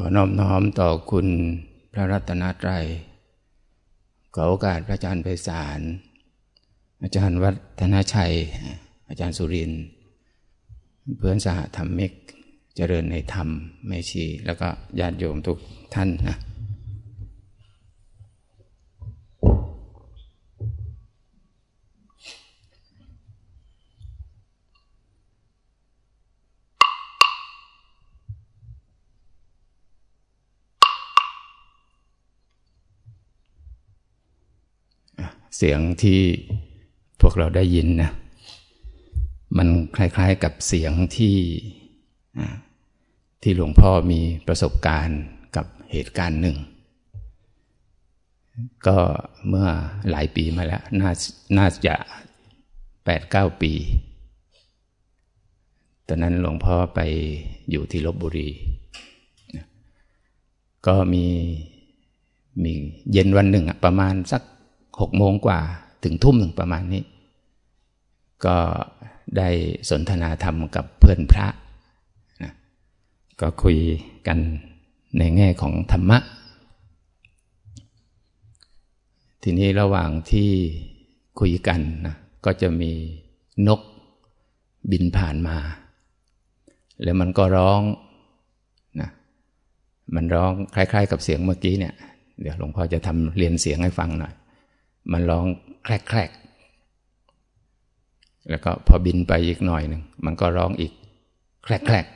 ขอนอบน้อมต่อคุณพระรัตนตรัย ขอโอกาสพระอาจารย์ไพศาล อาจารย์วัฒนชัย อาจารย์สุริน เพื่อนสหธรรมิก เจริญในธรรม ไม่ชี แล้วก็ญาติโยมทุกท่านนะ เสียงที่พวกเราได้ยินนะมันคล้าย ๆกับเสียงที่ที่หลวงพ่อมีประสบการณ์กับเหตุการณ์หนึ่ง ก็เมื่อหลายปีมาแล้ว น่าน่าจะแปดเก้าปี ตอนนั้นหลวงพ่อไปอยู่ที่ลบบุรี ก็มีมีเย็นวันหนึ่งประมาณสัก หกโมงกว่าถึงทุ่มหนึ่งประมาณนี้ ก็ได้สนทนาธรรมกับเพื่อนพระนะก็คุยกันในแง่ของธรรมะ ทีนี้ระหว่างที่คุยกันนะก็จะมีนกบินผ่านมา แล้วมันก็ร้องนะมันร้องคล้าย ๆ กับเสียงเมื่อกี้เนี่ย เดี๋ยวหลวงพ่อจะทำเรียนเสียงให้ฟังหน่อย มันร้องแคลกแคลกแล้วก็พอบินไปอีกหน่อยหนึ่งมันก็ร้องอีกแคลกแคลก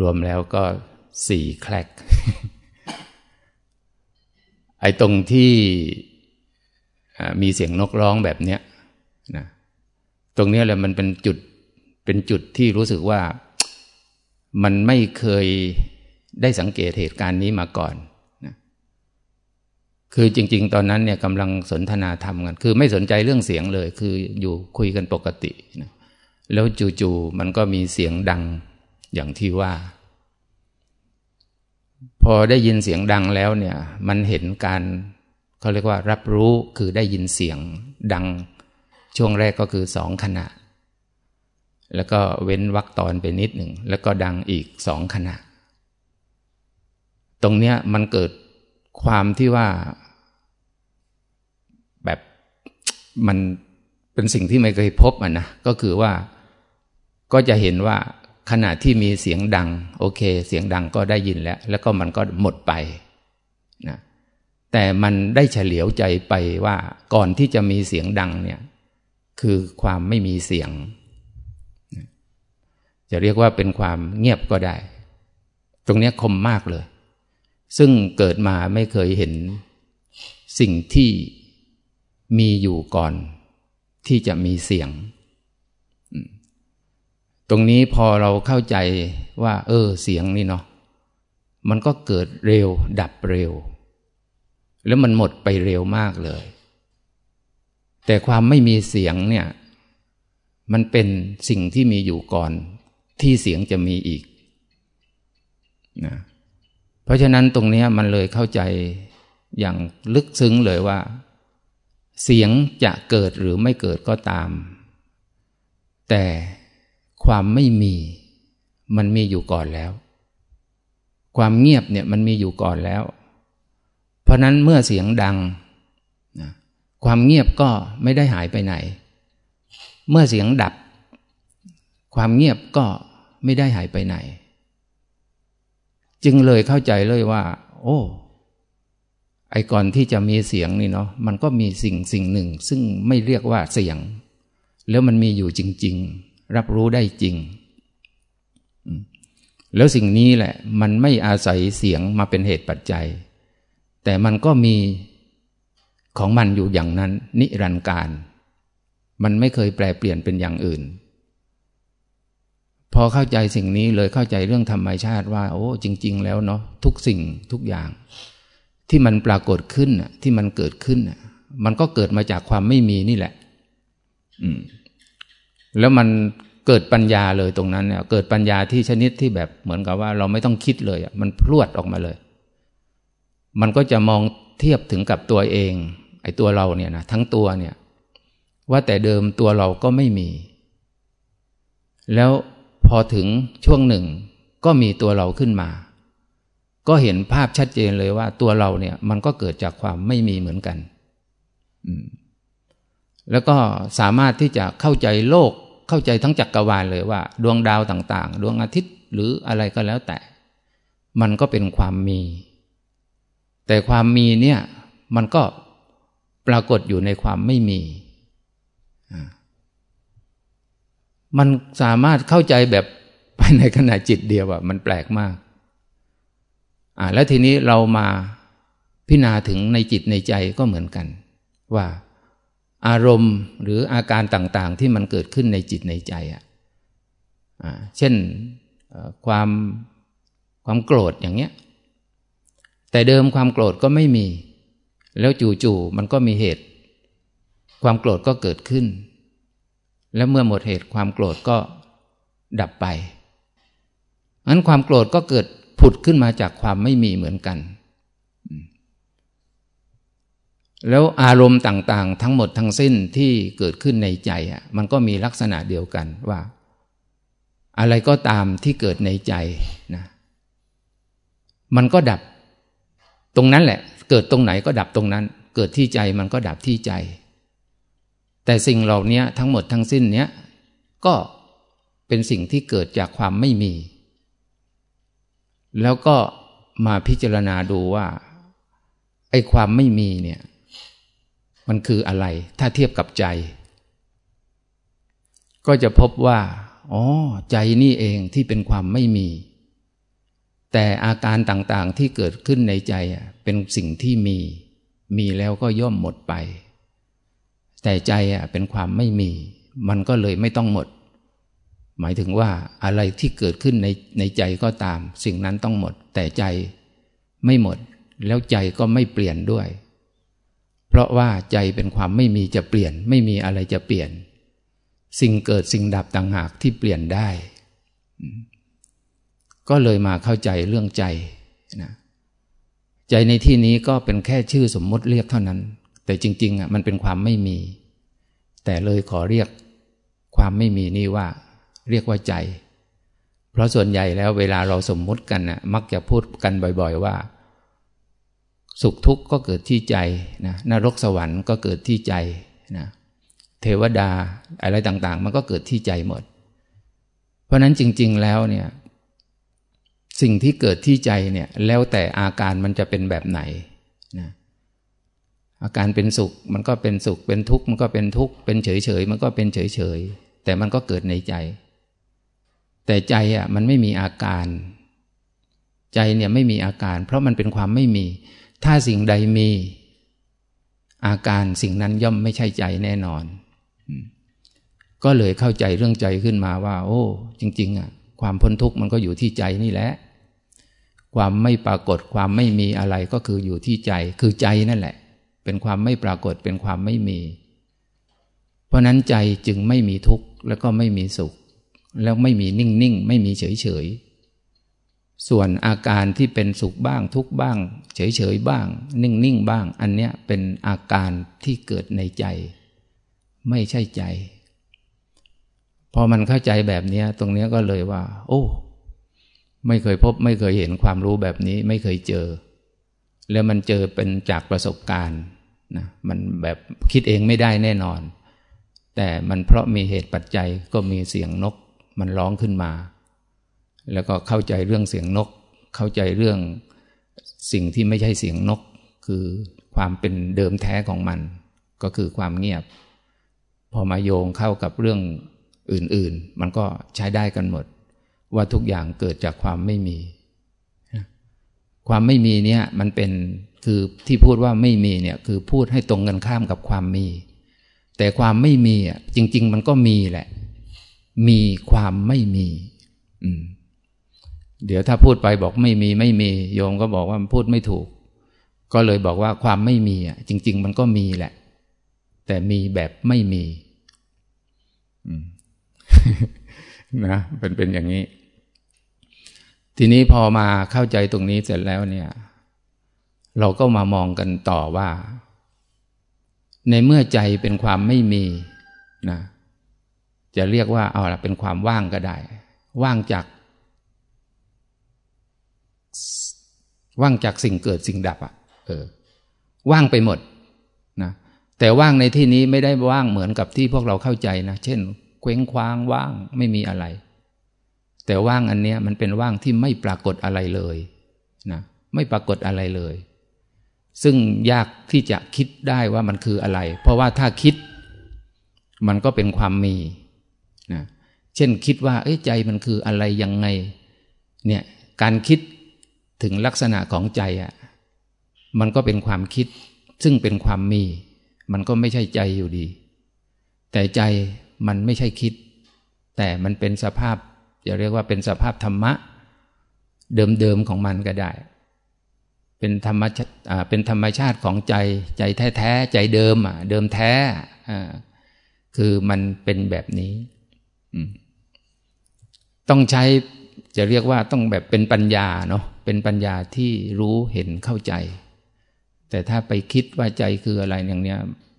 รวมแล้วก็สี่แคลกไอ้ตรงที่มีเสียงนกร้องแบบเนี้ยนะตรงนี้แหละมันเป็นจุดเป็นจุดที่รู้สึกว่ามันไม่เคยได้สังเกตเหตุการณ์นี้มาก่อน คือจริง ๆ ตอนนั้นเนี่ยกำลังสนทนาธรรมกัน คือไม่สนใจเรื่องเสียงเลย คืออยู่คุยกันปกตินะแล้วจู่ๆมันก็มีเสียงดังอย่างที่ว่า พอได้ยินเสียงดังแล้วเนี่ย มันเห็นการเขาเรียกว่า รับรู้คือได้ยินเสียงดัง ช่วงแรกก็คือสองขณะ แล้วก็เว้นวรรคตอนไปนิดหนึ่ง แล้วก็ดังอีกสองขณะ ตรงเนี้ยมันเกิดความที่ว่าแบบ มันเป็นสิ่งที่ไม่เคยพบอะนะก็คือว่าก็จะเห็นว่าขณะที่มีเสียงดัง โอเค เสียงดังก็ได้ยินแล้ว แล้วก็มันก็หมดไปนะแต่มันได้เฉลียวใจไปว่าก่อนที่จะมีเสียงดังเนี่ย คือความไม่มีเสียง จะเรียกว่าเป็นความเงียบก็ได้ ตรงนี้คมมากเลย ซึ่งเกิดมาไม่เคยเห็นสิ่งที่ มีอยู่ก่อน ที่จะมีเสียง ตรงนี้พอเราเข้าใจว่า เออ เสียงนี่เนาะมันก็เกิดเร็ว ดับเร็ว แล้วมันหมดไปเร็วมากเลย แต่ความไม่มีเสียงเนี่ย มันเป็นสิ่งที่มีอยู่ก่อน ที่เสียงจะมีอีกนะเพราะฉะนั้นตรงนี้มันเลยเข้าใจอย่างลึกซึ้งเลยว่า เสียงจะเกิดหรือไม่เกิดก็ตาม แต่ความไม่มีมันมีอยู่ก่อนแล้ว ความเงียบเนี่ยมันมีอยู่ก่อนแล้ว เพราะนั้นเมื่อเสียงดังนะความเงียบก็ไม่ได้หายไปไหน เมื่อเสียงดับ ความเงียบก็ไม่ได้หายไปไหน จึงเลยเข้าใจเลยว่า โอ้ ไอ้ก่อนที่จะมีเสียงนี่เนาะมันก็มีสิ่งสิ่งหนึ่ง ซึ่งไม่เรียกว่าเสียง แล้วมันมีอยู่จริง ๆ รับรู้ได้จริง แล้วสิ่งนี้แหละ มันไม่อาศัยเสียงมาเป็นเหตุปัจจัย แต่มันก็มีของมันอยู่อย่างนั้น นิรันดร์การ มันไม่เคยแปลเปลี่ยนเป็นอย่างอื่น พอเข้าใจสิ่งนี้เลยเข้าใจเรื่องธรรมชาติว่า โอ้ จริง ๆ แล้วเนาะทุกสิ่งทุกอย่าง ที่มันปรากฏขึ้นที่มันเกิดขึ้นมันก็เกิดมาจากความไม่มีนี่แหละแล้วมันเกิดปัญญาเลยตรงนั้นเนี่ย เกิดปัญญาที่ชนิดที่แบบเหมือนกับว่า เราไม่ต้องคิดเลยมันพรวดออกมาเลย มันก็จะมองเทียบถึงกับตัวเอง ไอ้ตัวเราเนี่ยนะทั้งตัวเนี่ย ว่าแต่เดิมตัวเราก็ไม่มี แล้วพอถึงช่วงหนึ่งก็มีตัวเราขึ้นมา ก็เห็นภาพชัดเจนเลยว่า ตัวเราเนี่ยมันก็เกิดจากความไม่มีเหมือนกัน แล้วก็สามารถที่จะเข้าใจโลกเข้าใจทั้งจักรวาลเลยว่า ดวงดาวต่างๆ ดวงอาทิตย์หรืออะไรก็แล้วแต่ มันก็เป็นความมี แต่ความมีเนี่ยมันก็ปรากฏอยู่ในความไม่มี มันสามารถเข้าใจแบบภายในขณะจิตเดียวอะมันแปลกมาก อ่าแล้วทีนี้เรามาพิจารณาถึงในจิตในใจก็เหมือนกัน ว่าอารมณ์หรืออาการต่างๆ ที่มันเกิดขึ้นในจิตในใจอะเช่นความความโกรธอย่างเงี้ย แต่เดิมความโกรธก็ไม่มี แล้วจู่ๆมันก็มีเหตุ ความโกรธก็เกิดขึ้น แล้วเมื่อหมดเหตุความโกรธก็ดับไปนั้นความโกรธก็เกิด ผุดขึ้นมาจากความไม่มีเหมือนกัน แล้วอารมณ์ต่างๆ ทั้งหมดทั้งสิ้นที่เกิดขึ้นในใจอะมันก็มีลักษณะเดียวกันว่า อะไรก็ตามที่เกิดในใจนะมันก็ดับตรงนั้นแหละ เกิดตรงไหนก็ดับตรงนั้น เกิดที่ใจมันก็ดับที่ใจ แต่สิ่งเหล่านี้ทั้งหมดทั้งสิ้นเนี้ยก็เป็นสิ่งที่เกิดจากความไม่มี แล้วก็มาพิจารณาดูว่า ไอ้ความไม่มีเนี่ย มันคืออะไร ถ้าเทียบกับใจ ก็จะพบว่า อ๋อ ใจนี่เองที่เป็นความไม่มี แต่อาการต่างๆที่เกิดขึ้นในใจเป็นสิ่งที่มี มีแล้วก็ย่อมหมดไป แต่ใจเป็นความไม่มี มันก็เลยไม่ต้องหมด หมายถึงว่าอะไรที่เกิดขึ้นในในใจก็ตาม สิ่งนั้นต้องหมด แต่ใจไม่หมด แล้วใจก็ไม่เปลี่ยนด้วย เพราะว่าใจเป็นความไม่มีจะเปลี่ยน ไม่มีอะไรจะเปลี่ยน สิ่งเกิดสิ่งดับต่างหากที่เปลี่ยนได้ ก็เลยมาเข้าใจเรื่องใจนะใจในที่นี้ก็เป็นแค่ชื่อสมมติเรียกเท่านั้น แต่จริง ๆอะมันเป็นความไม่มี แต่เลยขอเรียกความไม่มีนี่ว่า เรียกว่าใจ เพราะส่วนใหญ่แล้วเวลาเราสมมุติกันน่ะมักจะพูดกันบ่อย ๆ ว่า สุขทุกข์ก็เกิดที่ใจนะนรกสวรรค์ก็เกิดที่ใจนะเทวดาอะไรต่างๆ มันก็เกิดที่ใจหมด เพราะนั้นจริง ๆแล้วเนี่ยสิ่งที่เกิดที่ใจเนี่ยแล้วแต่อาการมันจะเป็นแบบไหนนะอาการเป็นสุขมันก็เป็นสุขเป็นทุกข์มันก็เป็นทุกข์เป็นเฉยๆมันก็เป็นเฉยๆแต่มันก็เกิดในใจ แต่ใจอะมันไม่มีอาการ ใจเนี่ยไม่มีอาการ เพราะมันเป็นความไม่มี ถ้าสิ่งใดมี อาการสิ่งนั้นย่อมไม่ใช่ใจแน่นอน ก็เลยเข้าใจเรื่องใจขึ้นมาว่า โอ้ จริง ๆ อะ ความพ้นทุกข์มันก็อยู่ที่ใจนี่แหละ ความไม่ปรากฏความไม่มีอะไรก็คืออยู่ที่ใจ คือใจนั่นแหละ เป็นความไม่ปรากฏเป็นความไม่มี เพราะนั้นใจจึงไม่มีทุกข์แล้วก็ไม่มีสุข แล้วไม่มีนิ่งๆ ไม่มีเฉยๆ ส่วนอาการที่เป็นสุขบ้างทุกบ้าง เฉยๆบ้าง นิ่งๆ บ้าง อันเนี้ยเป็นอาการที่เกิดในใจ ไม่ใช่ใจ พอมันเข้าใจแบบนี้ตรงนี้ก็เลยว่า โอ้ ไม่เคยพบ ไม่เคยเห็นความรู้แบบนี้ ไม่เคยเจอ แล้วมันเจอเป็นจากประสบการณ์นะมันแบบคิดเองไม่ได้แน่นอน แต่มันเพราะมีเหตุปัจจัยก็มีเสียงนก มันร้องขึ้นมา แล้วก็เข้าใจเรื่องเสียงนก เข้าใจเรื่องสิ่งที่ไม่ใช่เสียงนก คือความเป็นเดิมแท้ของมัน ก็คือความเงียบ พอมาโยงเข้ากับเรื่องอื่นๆ มันก็ใช้ได้กันหมด ว่าทุกอย่างเกิดจากความไม่มี ความไม่มีเนี่ยมันเป็นคือที่พูดว่าไม่มีเนี่ยคือพูดให้ตรงกันข้ามกับความมี แต่ความไม่มีอะจริง ๆ มันก็มีแหละ มีความไม่มีเดี๋ยวถ้าพูดไปบอกไม่มีไม่มี โยมก็บอกว่าพูดไม่ถูก ก็เลยบอกว่าความไม่มีอะ จริง ๆ มันก็มีแหละ แต่มีแบบไม่มีนะเป็นเป็นอย่างนี้ ทีนี้พอมาเข้าใจตรงนี้เสร็จแล้วเนี่ย เราก็มามองกันต่อว่า ในเมื่อใจเป็นความไม่มีนะ จะเรียกว่าเอาละเป็นความว่างก็ได้ ว่างจาก ว่างจากสิ่งเกิดสิ่งดับอะ่ะเออ ว่างไปหมดนะแต่ว่างในที่นี้ไม่ได้ว่างเหมือนกับที่พวกเราเข้าใจนะ เช่น เคว้งคว้างว่างไม่มีอะไร แต่ว่างอันเนี้ยมันเป็นว่างที่ไม่ปรากฏอะไรเลยนะไม่ปรากฏอะไรเลย ซึ่งยากที่จะคิดได้ว่ามันคืออะไร เพราะว่าถ้าคิด มันก็เป็นความมี นะเช่นคิดว่าใจมันคืออะไรยังไงเนี่ยการคิดถึงลักษณะของใจอะมันก็เป็นความคิดซึ่งเป็นความมี มันก็ไม่ใช่ใจอยู่ดี แต่ใจมันไม่ใช่คิด แต่มันเป็นสภาพจะเรียกว่าเป็นสภาพธรรมะ เดิมๆของมันก็ได้ เป็นธรรมชาติเป็นธรรมชาติของใจใจแท้ๆใจเดิมอะเดิมแท้อ่าคือมันเป็นแบบนี้ ต้องใช้จะเรียกว่าต้องแบบเป็นปัญญาเนาะเป็นปัญญาที่รู้เห็นเข้าใจ แต่ถ้าไปคิดว่าใจคืออะไรอย่างเนี้ย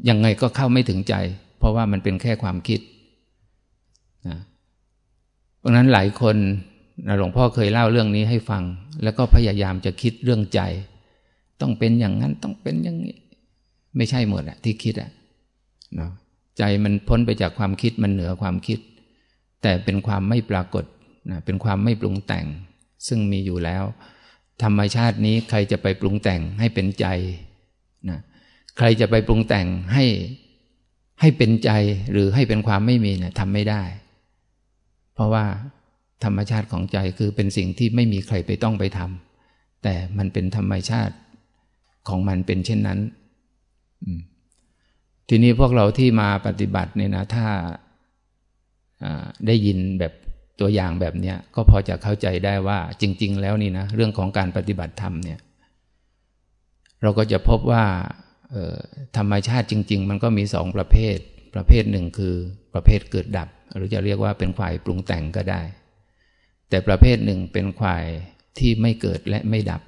ยังไงก็เข้าไม่ถึงใจ เพราะว่ามันเป็นแค่ความคิดนะเพราะนั้นหลายคนหลวงพ่อเคยเล่าเรื่องนี้ให้ฟัง แล้วก็พยายามจะคิดเรื่องใจ ต้องเป็นอย่างนั้นต้องเป็นอย่างนี้ ไม่ใช่หมดอะที่คิดอะเนาะใจมันพ้นไปจากความคิดมันเหนือความคิด แต่เป็นความไม่ปรากฏนะเป็นความไม่ปรุงแต่ง ซึ่งมีอยู่แล้ว ธรรมชาตินี้ใครจะไปปรุงแต่งให้เป็นใจนะใครจะไปปรุงแต่งให้ให้เป็นใจหรือให้เป็นความไม่มีเนะี่ยทำไม่ได้ เพราะว่าธรรมชาติของใจคือเป็นสิ่งที่ไม่มีใครไปต้องไปทำแต่มันเป็นธรรมชาติของมันเป็นเช่นนั้น ทีนี้พวกเราที่มาปฏิบัติเนี่ยนะถ้า ได้ยินแบบตัวอย่างแบบเนี้ยก็พอจะเข้าใจได้ว่าจริง ๆ แล้วนี่นะเรื่องของการปฏิบัติธรรมเนี่ยเราก็จะพบว่าธรรมชาติจริง ๆ มันก็มีสองประเภท ประเภทหนึ่งคือประเภทเกิดดับ หรือจะเรียกว่าเป็นควายปรุงแต่งก็ได้ แต่ประเภทหนึ่งเป็นควายที่ไม่เกิดและไม่ดับ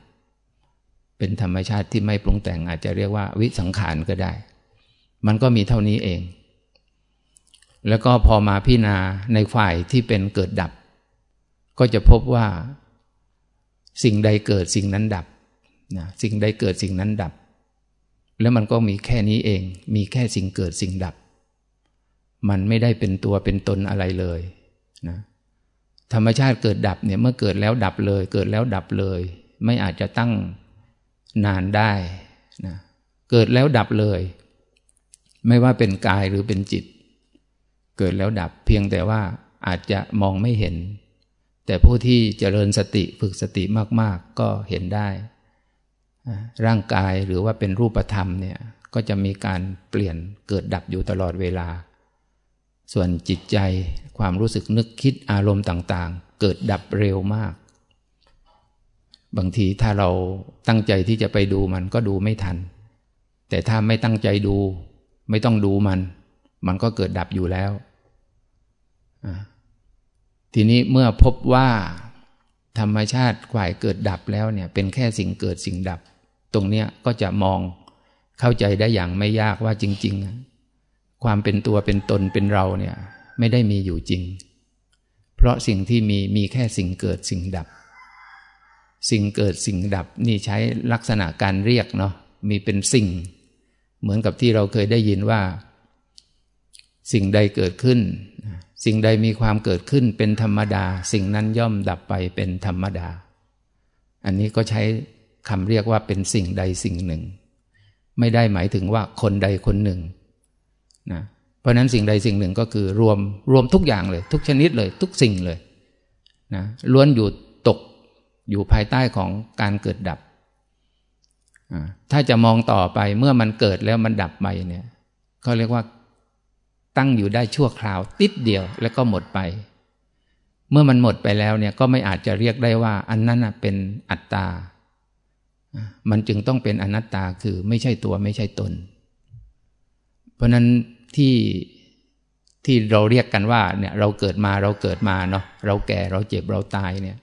เป็นธรรมชาติที่ไม่ปรุงแต่งอาจจะเรียกว่าวิสังขารก็ได้ มันก็มีเท่านี้เอง แล้วก็พอมาพิจารณาในฝ่ายที่เป็นเกิดดับ ก็จะพบว่า สิ่งใดเกิดสิ่งนั้นดับนะสิ่งใดเกิดสิ่งนั้นดับ แล้วมันก็มีแค่นี้เอง มีแค่สิ่งเกิดสิ่งดับ มันไม่ได้เป็นตัวเป็นตนอะไรเลยนะธรรมชาติเกิดดับเนี่ยเมื่อเกิดแล้วดับเลย เกิดแล้วดับเลย ไม่อาจจะตั้งนานได้นะเกิดแล้วดับเลย ไม่ว่าเป็นกายหรือเป็นจิต เกิดแล้วดับเพียงแต่ว่าอาจจะมองไม่เห็น แต่ผู้ที่เจริญสติฝึกสติมาก ๆ ก็เห็นได้ ร่างกายหรือว่าเป็นรูปธรรมเนี่ยก็จะมีการเปลี่ยนเกิดดับอยู่ตลอดเวลา ส่วนจิตใจความรู้สึกนึกคิดอารมณ์ต่างๆ เกิดดับเร็วมาก บางทีถ้าเราตั้งใจที่จะไปดูมันก็ดูไม่ทัน แต่ถ้าไม่ตั้งใจดู ไม่ต้องดูมัน มันก็เกิดดับอยู่แล้ว ทีนี้เมื่อพบว่าธรรมชาติฝ่ายเกิดดับแล้วเนี่ย เป็นแค่สิ่งเกิดสิ่งดับ ตรงเนี้ยก็จะมองเข้าใจได้อย่างไม่ยากว่าจริง ๆ ความเป็นตัวเป็นตนเป็นเราเนี่ย ไม่ได้มีอยู่จริง เพราะสิ่งที่มีมีแค่สิ่งเกิดสิ่งดับ สิ่งเกิดสิ่งดับนี่ใช้ลักษณะการเรียกเนาะมีเป็นสิ่ง เหมือนกับที่เราเคยได้ยินว่า สิ่งใดเกิดขึ้น สิ่งใดมีความเกิดขึ้นเป็นธรรมดา สิ่งนั้นย่อมดับไปเป็นธรรมดา อันนี้ก็ใช้คำเรียกว่าเป็นสิ่งใดสิ่งหนึ่ง ไม่ได้หมายถึงว่าคนใดคนหนึ่งนะเพราะนั้นสิ่งใดสิ่งหนึ่งก็คือรวมรวมทุกอย่างเลย ทุกชนิดเลย ทุกสิ่งเลยนะล้วนอยู่ตกอยู่ภายใต้ของการเกิดดับ ถ้าจะมองต่อไปเมื่อมันเกิดแล้วมันดับไปเนี่ยเขาเรียกว่า ตั้งอยู่ได้ชั่วคราว ติดเดียวแล้วก็หมดไป เมื่อมันหมดไปแล้วเนี่ยก็ไม่อาจจะเรียกได้ว่า อันนั้นเป็นอัตตา มันจึงต้องเป็นอนัตตาคือไม่ใช่ตัวไม่ใช่ตน เพราะนั้นที่ที่เราเรียกกันว่าเนี่ยเราเกิดมาเราเกิดมาเนาะเราแก่เราเจ็บเราตายเนี่ย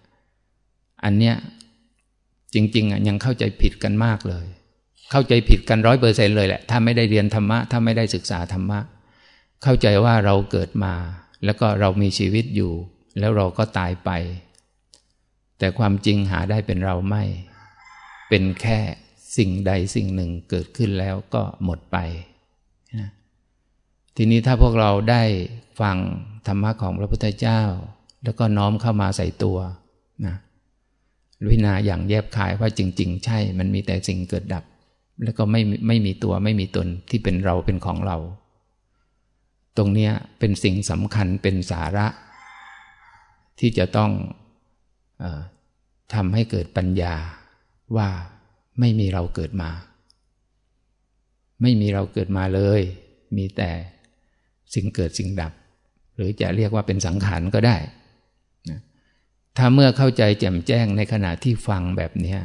อันเนี้ยจริง ๆอะยังเข้าใจผิดกันมากเลย เข้าใจผิดกันร้อยเปอร์เซ็นเลยแหละ ถ้าไม่ได้เรียนธรรมะ ถ้าไม่ได้ศึกษาธรรมะ เข้าใจว่าเราเกิดมา แล้วก็เรามีชีวิตอยู่ แล้วเราก็ตายไป แต่ความจริงหาได้เป็นเราไม่ เป็นแค่สิ่งใดสิ่งหนึ่งเกิดขึ้นแล้วก็หมดไปนะทีนี้ถ้าพวกเราได้ฟังธรรมะของพระพุทธเจ้า แล้วก็น้อมเข้ามาใส่ตัวนะวินาอย่างแยบคายว่าจริง ๆ ใช่ มันมีแต่สิ่งเกิดดับ แล้วก็ไม่ไม่มีตัวไม่มีตนที่เป็นเราเป็นของเรา ตรงนี้เป็นสิ่งสำคัญเป็นสาระ ที่จะต้องอทำให้เกิดปัญญาว่าไม่มีเราเกิดมา ไม่มีเราเกิดมาเลย มีแต่สิ่งเกิดสิ่งดับ หรือจะเรียกว่าเป็นสังขารก็ได้ ถ้าเมื่อเข้าใจแจ่มแจ้งในขณะที่ฟังแบบนี้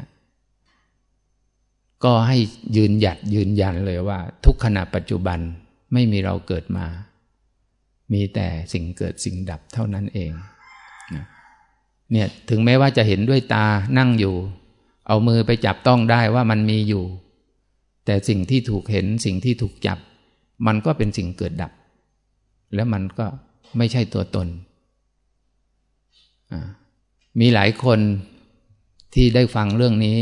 ก็ให้ยืนหยัดยืนยันเลยว่า ทุกขณะปัจจุบันไม่มีเราเกิดมา มีแต่สิ่งเกิดสิ่งดับเท่านั้นเองเนี่ยถึงแม้ว่าจะเห็นด้วยตานั่งอยู่ เอามือไปจับต้องได้ว่ามันมีอยู่ แต่สิ่งที่ถูกเห็นสิ่งที่ถูกจับ มันก็เป็นสิ่งเกิดดับ แล้วมันก็ไม่ใช่ตัวตน มีหลายคนที่ได้ฟังเรื่องนี้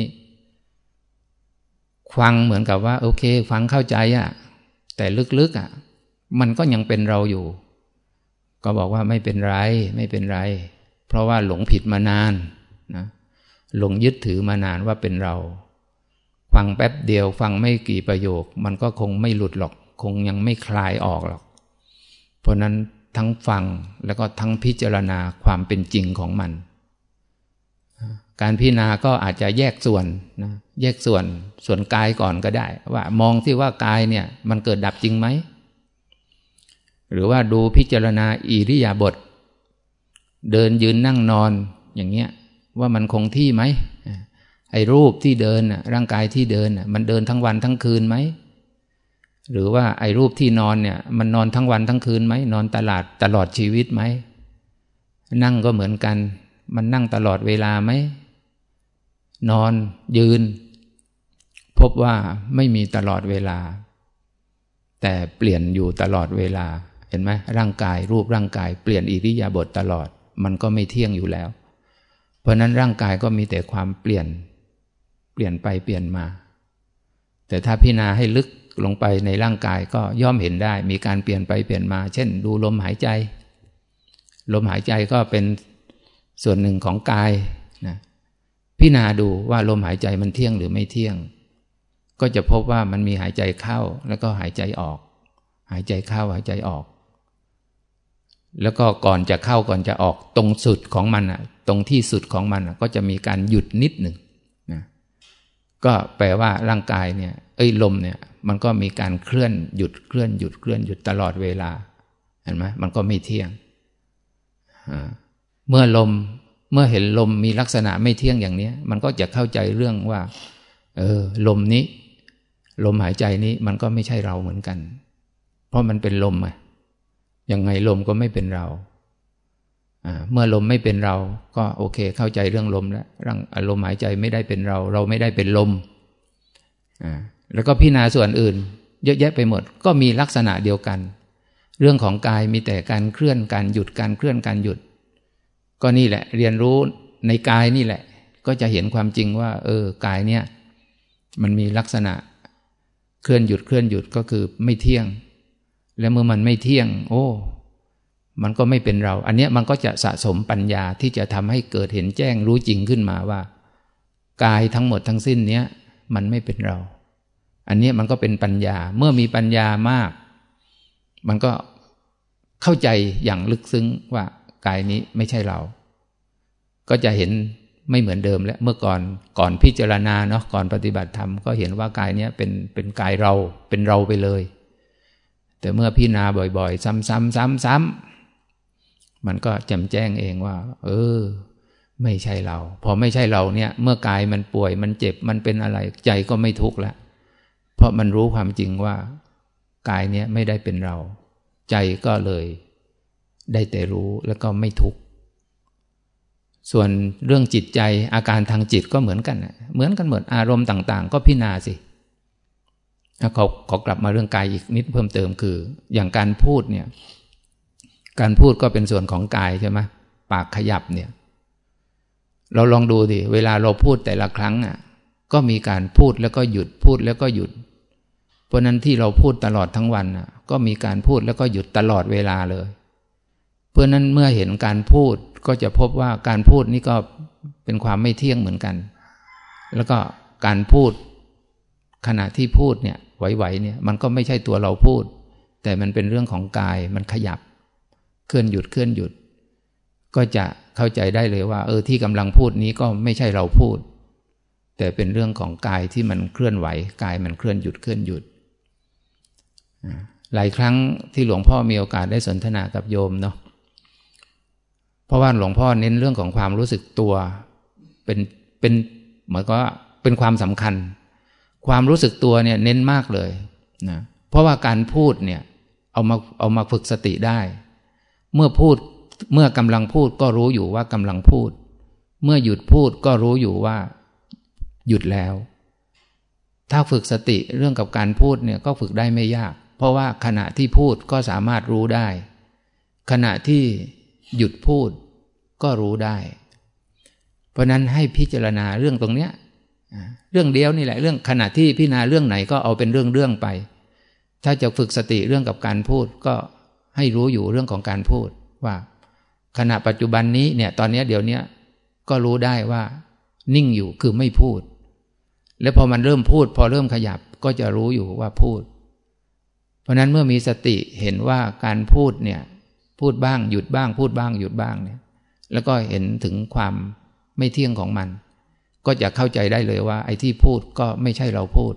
ฟังเหมือนกับว่า โอเค ฟังเข้าใจอะแต่ลึกๆอะมันก็ยังเป็นเราอยู่ ก็บอกว่าไม่เป็นไร ไม่เป็นไร เพราะว่าหลงผิดมานานนะหลงยึดถือมานานว่าเป็นเรา ฟังแป๊บเดียวฟังไม่กี่ประโยค มันก็คงไม่หลุดหรอก คงยังไม่คลายออกหรอก เพราะนั้นทั้งฟังแล้วก็ทั้งพิจารณาความเป็นจริงของมัน การพิจารณาก็อาจจะแยกส่วนนะแยกส่วนส่วนกายก่อนก็ได้ ว่ามองที่ว่ากายเนี่ยมันเกิดดับจริงไหม หรือว่าดูพิจารณาอิริยาบถเดินยืนนั่งนอนอย่างเงี้ยว่ามันคงที่ไหมไอ้รูปที่เดินร่างกายที่เดินมันเดินทั้งวันทั้งคืนไหมหรือว่าไอ้รูปที่นอนเนี่ย มันนอนทั้งวันทั้งคืนไหมนอนตลาดตลอดชีวิตไหมนั่งก็เหมือนกัน มันนั่งตลอดเวลาไหมนอนยืน พบว่าไม่มีตลอดเวลา แต่เปลี่ยนอยู่ตลอดเวลา เห็นไหมร่างกายรูปร่างกายเปลี่ยนอิริยาบถตลอด มันก็ไม่เที่ยงอยู่แล้ว เพราะนั้นร่างกายก็มีแต่ความเปลี่ยน เปลี่ยนไปเปลี่ยนมา แต่ถ้าพิจารณาให้ลึกลงไปในร่างกายก็ย่อมเห็นได้ มีการเปลี่ยนไปเปลี่ยนมา เช่น ดูลมหายใจ ลมหายใจก็เป็นส่วนหนึ่งของกายนะพิจารณาดูว่าลมหายใจมันเที่ยงหรือไม่เที่ยง ก็จะพบว่ามันมีหายใจเข้าแล้วก็หายใจออก หายใจเข้าหายใจออก แล้วก็ก่อนจะเข้าก่อนจะออกตรงสุดของมันอะ ตรงที่สุดของมันก็จะมีการหยุดนิดหนึ่งนะก็แปลว่าร่างกายเนี่ย เอ้ยลมเนี่ย มันก็มีการเคลื่อนหยุดเคลื่อนหยุดเคลื่อนหยุดตลอดเวลาเห็นไหมมันก็ไม่เที่ยงเมื่อลมเมื่อเห็นลมมีลักษณะไม่เที่ยงอย่างนี้มันก็จะเข้าใจเรื่องว่า เออ ลมนี้ ลมหายใจนี้มันก็ไม่ใช่เราเหมือนกัน เพราะมันเป็นลมไง ยังไงลมก็ไม่เป็นเรา เมื่อลมไม่เป็นเรา ก็โอเคเข้าใจเรื่องลมแล้วร่างลมหายใจไม่ได้เป็นเรา เราไม่ได้เป็นลม แล้วก็พิจารณาส่วนอื่น เยอะแยะไปหมด ก็มีลักษณะเดียวกัน เรื่องของกายมีแต่การเคลื่อนการหยุดการเคลื่อนการหยุด ก็นี่แหละ เรียนรู้ในกายนี่แหละ ก็จะเห็นความจริงว่า เออกายเนี่ยมันมีลักษณะเคลื่อนหยุดเคลื่อนหยุดก็คือไม่เที่ยง และเมื่อมันไม่เที่ยง โอ้ มันก็ไม่เป็นเรา อันนี้มันก็จะสะสมปัญญาที่จะทำให้เกิดเห็นแจ้งรู้จริงขึ้นมาว่า กายทั้งหมดทั้งสิ้นเนี้ยมันไม่เป็นเรา อันนี้มันก็เป็นปัญญา เมื่อมีปัญญามาก มันก็เข้าใจอย่างลึกซึ้งว่ากายนี้ไม่ใช่เรา ก็จะเห็นไม่เหมือนเดิมแล้ว เมื่อก่อนก่อนพิจารณาเนาะก่อนปฏิบัติธรรมก็เห็นว่ากายเนี้ยเป็นเป็นกายเราเป็นเราไปเลย แต่เมื่อพิจารณาบ่อย ๆ ซ้ำๆซ้ำๆมันก็แจ่มแจ้งเองว่า เออ ไม่ใช่เรา พอไม่ใช่เราเนี่ย เมื่อกายมันป่วยมันเจ็บมันเป็นอะไร ใจก็ไม่ทุกข์ล้วเพราะมันรู้ความจริงว่ากายเนี้ยไม่ได้เป็นเรา ใจก็เลยได้แต่รู้แล้วก็ไม่ทุกข์ส่วนเรื่องจิตใจอาการทางจิตก็เหมือนกัน เหมือนกันหมดอารมณ์ต่าง ๆ ก็พิจารณาสิ เขาขอกลับมาเรื่องกายอีกนิดเพิ่มเติมคือ อย่างการพูดเนี่ย การพูดก็เป็นส่วนของกายใช่ไหมปากขยับเนี่ย เราลองดูดิเวลาเราพูดแต่ละครั้งอะ ก็มีการพูดแล้วก็หยุดพูดแล้วก็หยุด เพราะนั้นที่เราพูดตลอดทั้งวันอะ ก็มีการพูดแล้วก็หยุดตลอดเวลาเลย เพราะนั้นเมื่อเห็นการพูดก็จะพบว่าการพูดนี่ก็เป็นความไม่เที่ยงเหมือนกัน แล้วก็การพูดขณะที่พูดเนี่ย ไหวๆเนี่ยมันก็ไม่ใช่ตัวเราพูด แต่มันเป็นเรื่องของกายมันขยับ เคลื่อนหยุดเคลื่อนหยุด ก็จะเข้าใจได้เลยว่า เออที่กำลังพูดนี้ก็ไม่ใช่เราพูด แต่เป็นเรื่องของกายที่มันเคลื่อนไหวกายมันเคลื่อนหยุดเคลื่อนหยุด หลายครั้งที่หลวงพ่อมีโอกาสได้สนทนากับโยมเนาะเพราะว่าหลวงพ่อเน้นเรื่องของความรู้สึกตัวเป็นเป็นเหมือนกับเป็นความสำคัญ ความรู้สึกตัวเนี่ยเน้นมากเลยนะเพราะว่าการพูดเนี่ยเอามาเอามาฝึกสติได้ เมื่อพูดเมื่อกำลังพูดก็รู้อยู่ว่ากำลังพูด เมื่อหยุดพูดก็รู้อยู่ว่า หยุดแล้ว ถ้าฝึกสติเรื่องกับการพูดเนี่ยก็ฝึกได้ไม่ยาก เพราะว่าขณะที่พูดก็สามารถรู้ได้ ขณะที่หยุดพูดก็รู้ได้ เพราะนั้นให้พิจารณาเรื่องตรงเนี้ย เรื่องเดียวนี่แหละเรื่องขณะที่พิจารณาเรื่องไหนก็เอาเป็นเรื่องเรื่องไป ถ้าจะฝึกสติเรื่องกับการพูดก็ให้รู้อยู่เรื่องของการพูดว่า ขณะปัจจุบันนี้เนี่ยตอนนี้เดี๋ยวนี้ก็รู้ได้ว่า นิ่งอยู่คือไม่พูด แล้วพอมันเริ่มพูด พอเริ่มขยับก็จะรู้อยู่ว่าพูด เพราะนั้นเมื่อมีสติเห็นว่าการพูดเนี่ยพูดบ้างหยุดบ้าง พูดบ้างหยุดบ้างเนี่ยแล้วก็เห็นถึงความไม่เที่ยงของมัน ก็จะเข้าใจได้เลยว่า ไอ้ที่พูดก็ไม่ใช่เราพูด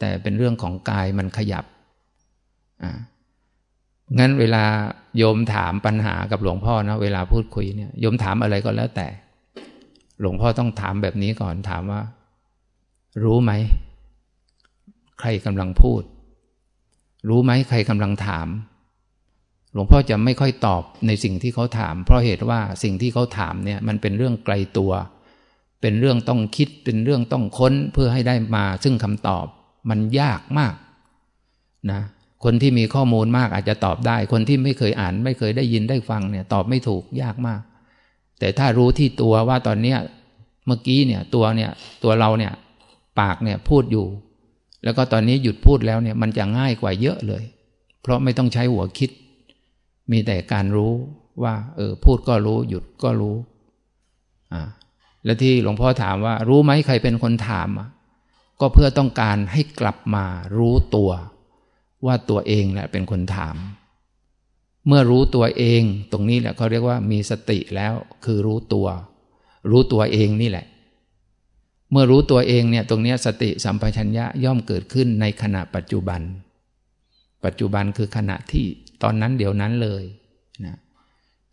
แต่เป็นเรื่องของกายมันขยับอ่างั้นเวลาโยมถามปัญหากับหลวงพ่อนะเวลาพูดคุยเนี่ยโยมถามอะไรก็แล้วแต่ หลวงพ่อต้องถามแบบนี้ก่อนถามว่า รู้ไหม ใครกำลังพูด รู้ไหมใครกำลังถาม หลวงพ่อจะไม่ค่อยตอบในสิ่งที่เขาถาม เพราะเหตุว่าสิ่งที่เขาถามเนี่ย มันเป็นเรื่องไกลตัว เป็นเรื่องต้องคิดเป็นเรื่องต้องค้นเพื่อให้ได้มาซึ่งคำตอบมันยากมากนะคนที่มีข้อมูลมากอาจจะตอบได้ คนที่ไม่เคยอ่าน ไม่เคยได้ยินได้ฟังเนี่ยตอบไม่ถูกยากมาก แต่ถ้ารู้ที่ตัวว่าตอนเนี้ยเมื่อกี้เนี่ยตัวเนี่ยตัวเราเนี่ยปากเนี่ยพูดอยู่ แล้วก็ตอนนี้หยุดพูดแล้วเนี่ยมันจะง่ายกว่าเยอะเลย เพราะไม่ต้องใช้หัวคิด มีแต่การรู้ว่าเออพูดก็รู้หยุดก็รู้อ่า แล้วที่หลวงพ่อถามว่า รู้ไหมใครเป็นคนถาม ก็เพื่อต้องการให้กลับมารู้ตัว ว่าตัวเองแหละเป็นคนถาม เมื่อรู้ตัวเองตรงนี้แหละเขาเรียกว่ามีสติแล้วคือรู้ตัว รู้ตัวเองนี่แหละ เมื่อรู้ตัวเองเนี่ยตรงนี้สติสัมปชัญญะย่อมเกิดขึ้นในขณะปัจจุบัน ปัจจุบันคือขณะที่ตอนนั้นเดี๋ยวนั้นเลยนะ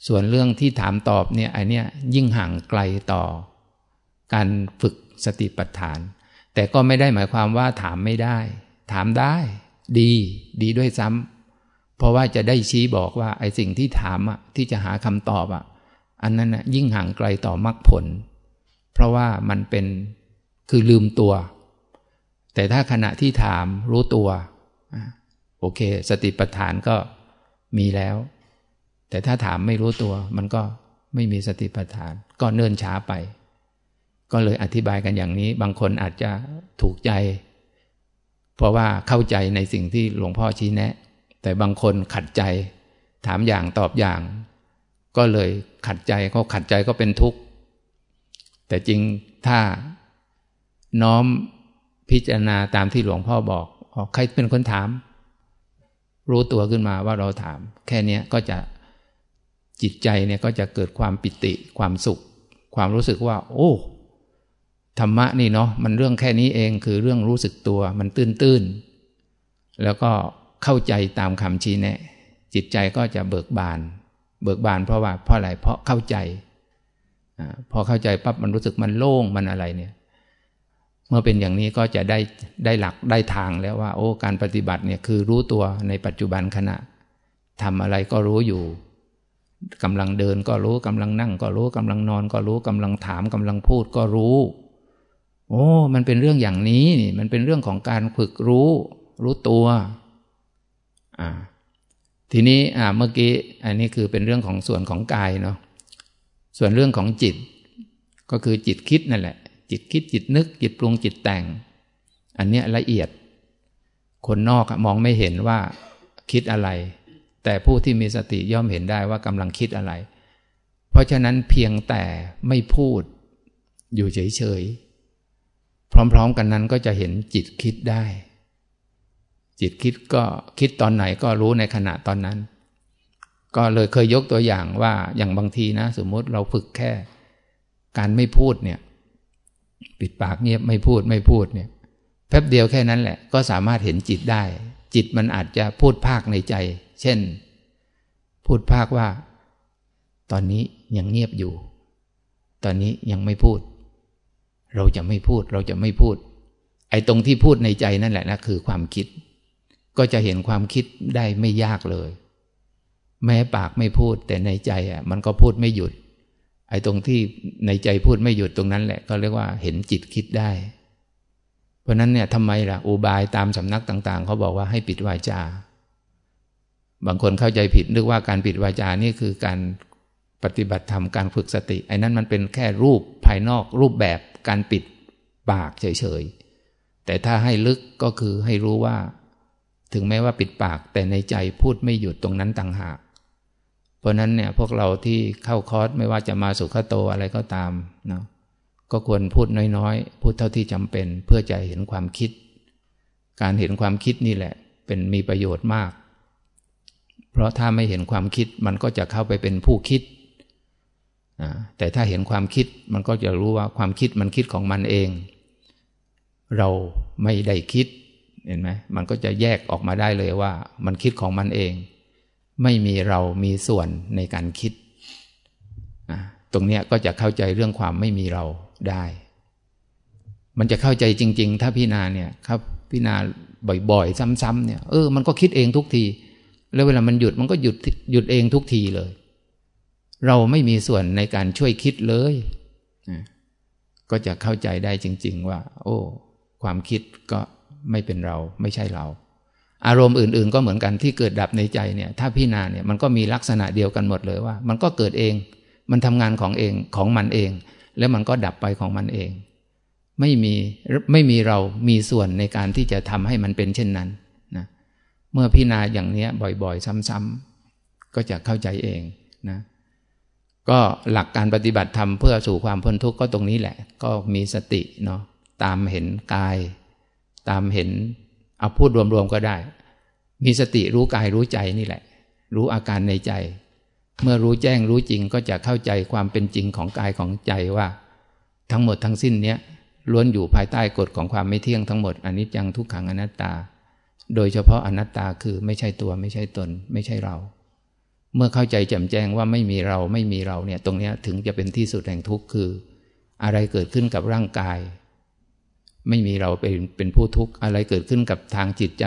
ส่วนเรื่องที่ถามตอบเนี่ยไอเนี้ยยิ่งห่างไกลต่อ การฝึกสติปัฏฐาน แต่ก็ไม่ได้หมายความว่าถามไม่ได้ ถามได้ ดี ดีด้วยซ้ำเพราะว่าจะได้ชี้บอกว่าไอ้สิ่งที่ถามอะที่จะหาคำตอบอะอันนั้นอะยิ่งห่างไกลต่อมรรคผล เพราะว่ามันเป็นคือลืมตัว แต่ถ้าขณะที่ถามรู้ตัวโอเค สติปัฏฐานก็มีแล้ว แต่ถ้าถามไม่รู้ตัว มันก็ไม่มีสติปัฏฐาน ก็เนิ่นช้าไป ก็เลยอธิบายกันอย่างนี้ บางคนอาจจะถูกใจ เพราะว่าเข้าใจในสิ่งที่หลวงพ่อชี้แนะ แต่บางคนขัดใจ ถามอย่างตอบอย่าง ก็เลยขัดใจเขาขัดใจก็เป็นทุกข์ แต่จริงถ้าน้อมพิจารณาตามที่หลวงพ่อบอกใครเป็นคนถาม รู้ตัวขึ้นมาว่าเราถาม แค่นี้ก็จะจิตใจเนี่ยก็จะเกิดความปิติความสุข ความรู้สึกว่า โอ้ ธรรมะนี่เนาะมันเรื่องแค่นี้เองคือเรื่องรู้สึกตัวมันตื้นตื้นแล้วก็เข้าใจตามคำชี้แนะ จิตใจก็จะเบิกบาน เบิกบานเพราะว่าเพราะอะไรเพราะเข้าใจอพอเข้าใจปั๊บมันรู้สึกมันโล่งมันอะไรเนี่ย เมื่อเป็นอย่างนี้ก็จะได้ได้หลักได้ทางแล้วว่า โอ้การปฏิบัติเนี่ยคือรู้ตัวในปัจจุบันขณะทำอะไรก็รู้อยู่กำลังเดินก็รู้กำลังนั่งก็รู้กำลังนอนก็รู้กำลังถามกำลังพูดก็รู้ โอ้ มันเป็นเรื่องอย่างนี้นี่มันเป็นเรื่องของการฝึกรู้ รู้ตัว อ่า ทีนี้อ่าเมื่อกี้อันนี้คือเป็นเรื่องของส่วนของกายเนาะส่วนเรื่องของจิต ก็คือจิตคิดนั่นแหละ จิตคิดจิตนึก จิตปรุงจิตแต่ง อันเนี้ยละเอียด คนนอกมองไม่เห็นว่าคิดอะไร แต่ผู้ที่มีสติย่อมเห็นได้ว่ากำลังคิดอะไร เพราะฉะนั้นเพียงแต่ไม่พูดอยู่เฉยๆ พร้อม ๆ กันนั้นก็จะเห็นจิตคิดได้ จิตคิดก็คิดตอนไหนก็รู้ในขณะตอนนั้น ก็เลยเคยยกตัวอย่างว่าอย่างบางทีนะ สมมติเราฝึกแค่ การไม่พูดเนี่ย ปิดปากเงียบไม่พูดไม่พูดเนี่ยแป๊บเดียวแค่นั้นแหละ ก็สามารถเห็นจิตได้ จิตมันอาจจะพูดภาคในใจ เช่น พูดภาคว่า ตอนนี้ยังเงียบอยู่ ตอนนี้ยังไม่พูด เราจะไม่พูดเราจะไม่พูด ไอ้ตรงที่พูดในใจนั่นแหละนะคือความคิด ก็จะเห็นความคิดได้ไม่ยากเลย แม้ปากไม่พูดแต่ในใจอะ มันก็พูดไม่หยุด ไอ้ตรงที่ในใจพูดไม่หยุดตรงนั้นแหละ ก็เรียกว่าเห็นจิตคิดได้ เพราะนั้นเนี่ยทำไมล่ะอุบายตามสำนักต่าง ๆเขาบอกว่าให้ปิดวาจา บางคนเข้าใจผิดนึกว่าการปิดวาจานี่คือการปฏิบัติธรรมการฝึกสติ ไอ้นั้นมันเป็นแค่รูปภายนอกรูปแบบ การปิดปากเฉยๆ แต่ถ้าให้ลึกก็คือให้รู้ว่า ถึงแม้ว่าปิดปากแต่ในใจพูดไม่หยุดตรงนั้นต่างหาก เพราะนั้นเนี่ยพวกเราที่เข้าคอร์สไม่ว่าจะมาสุขโตอะไรก็ตามเนาะก็ควรพูดน้อยๆ พูดเท่าที่จำเป็นเพื่อจะเห็นความคิด การเห็นความคิดนี่แหละ เป็นมีประโยชน์มาก เพราะถ้าไม่เห็นความคิดมันก็จะเข้าไปเป็นผู้คิด แต่ถ้าเห็นความคิดมันก็จะรู้ว่าความคิดมันคิดของมันเอง เราไม่ได้คิดเห็นไหมมันก็จะแยกออกมาได้เลยว่า มันคิดของมันเอง ไม่มีเรามีส่วนในการคิด ตรงนี้ก็จะเข้าใจเรื่องความไม่มีเราได้ มันจะเข้าใจจริง ๆ ถ้าพี่นาเนี่ยครับพี่นาบ่อยๆ ซ้ำๆเนี่ยเออมันก็คิดเองทุกที แล้วเวลามันหยุดมันก็หยุดหยุดเองทุกทีเลย เราไม่มีส่วนในการช่วยคิดเลย ก็จะเข้าใจได้จริง ๆ ว่า โอ้ ความคิดก็ไม่เป็นเราไม่ใช่เรา อารมณ์อื่น ๆ ก็เหมือนกันที่เกิดดับในใจเนี่ยถ้าพี่นาเนี่ยมันก็มีลักษณะเดียวกันหมดเลยว่า มันก็เกิดเอง มันทำงานของเองของมันเอง แล้วมันก็ดับไปของมันเอง ไม่มีไม่มีเรามีส่วนในการที่จะทำให้มันเป็นเช่นนั้นนะเมื่อพี่นาอย่างนี้บ่อยๆ ซ้ำๆก็จะเข้าใจเองนะ ก็หลักการปฏิบัติธรรมเพื่อสู่ความพ้นทุกข์ก็ตรงนี้แหละ ก็มีสติเนาะตามเห็นกาย ตามเห็นเอาพูดรวมๆก็ได้ มีสติรู้กายรู้ใจนี่แหละ รู้อาการในใจ เมื่อรู้แจ้งรู้จริงก็จะเข้าใจความเป็นจริงของกายของใจว่า ทั้งหมดทั้งสิ้นเนี้ยล้วนอยู่ภายใต้กฎของความไม่เที่ยงทั้งหมดอนิจจังทุกขังอนัตตา โดยเฉพาะอนัตตาคือไม่ใช่ตัวไม่ใช่ตน ไม่ใช่เรา เมื่อเข้าใจแจ่มแจ้งว่าไม่มีเราไม่มีเราเนี่ยตรงนี้ถึงจะเป็นที่สุดแห่งทุกข์คือ อะไรเกิดขึ้นกับร่างกาย ไม่มีเราเป็นเป็นผู้ทุกข์อะไรเกิดขึ้นกับทางจิตใจ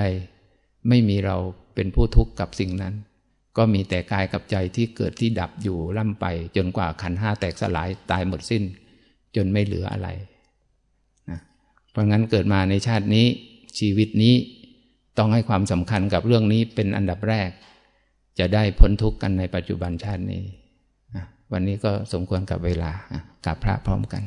ไม่มีเราเป็นผู้ทุกข์กับสิ่งนั้น ก็มีแต่กายกับใจที่เกิดที่ดับอยู่ล่ำไป จนกว่าขันห้าแตกสลายตายหมดสิ้น จนไม่เหลืออะไรนะเพราะงั้นเกิดมาในชาตินี้ชีวิตนี้ต้องให้ความสำคัญกับเรื่องนี้เป็นอันดับแรก จะได้พ้นทุกข์กันในปัจจุบันชาตินี้ วันนี้ก็สมควรกับเวลากับพระพร้อมกัน